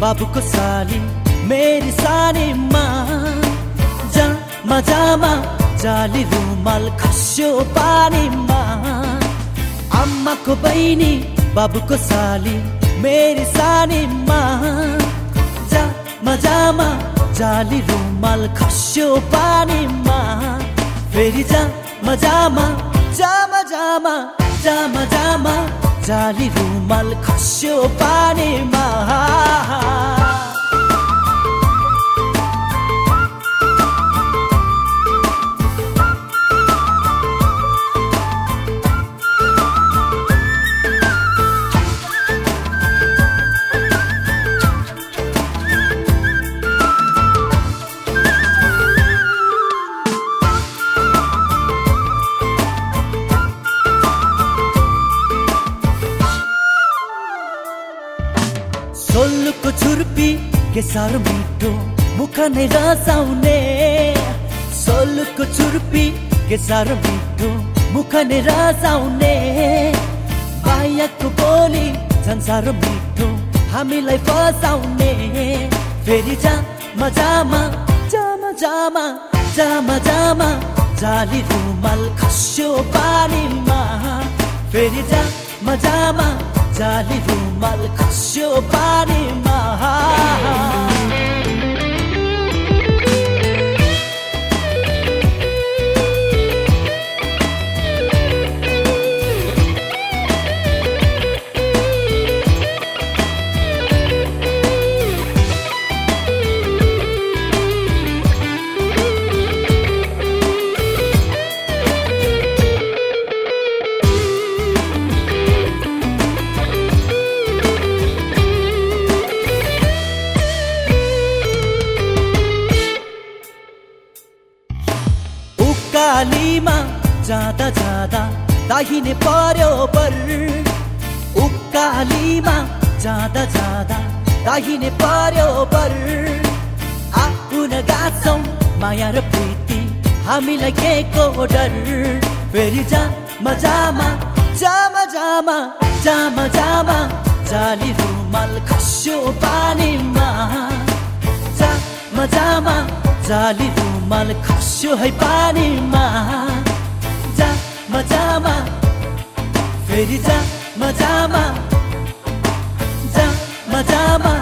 बाबुको साली मेरी सानीमा। जा मजामा जाली रुमाल खस्यो पानीमा। आमाको बहिनी बाबुको साली मेरी सानीमा। जा मजामा जाली रुमाल खस्यो पानीमा। फेरि जा मजामा जा मजामा जा मजामा जाली रुमाल खस्यो पानीमा। सोलुको छुर्पी के साह्रो मिठो मुख नै रसाउने सोलुको छुर्पी के साह्रो मिठो मुख नै रसाउने बायाको बोली साह्रो मिठो हामीलाई फसाउने फेरि जा मजामा जा मजामा जा मजामा जाली रुमाल खस्यो पानीमा फेरि जा मजामा जाली रुमाल खस्यो पानीमा उकालीमा जाँदा जाँदा दाहिने पर्यो पर उकालीमा जाँदा जाँदा दाहिने पर्यो पर आउन गाछौँ माया र प्रीति हामीलाई के को डर। फेरि जा मजामा जा मजामा जा मजामा जाली रुमाल खस्यो पानीमा। जा मजामा जाली रुमाल खस्यो है पानीमा। जा मजामा फेरि जा मजामा जा मजामा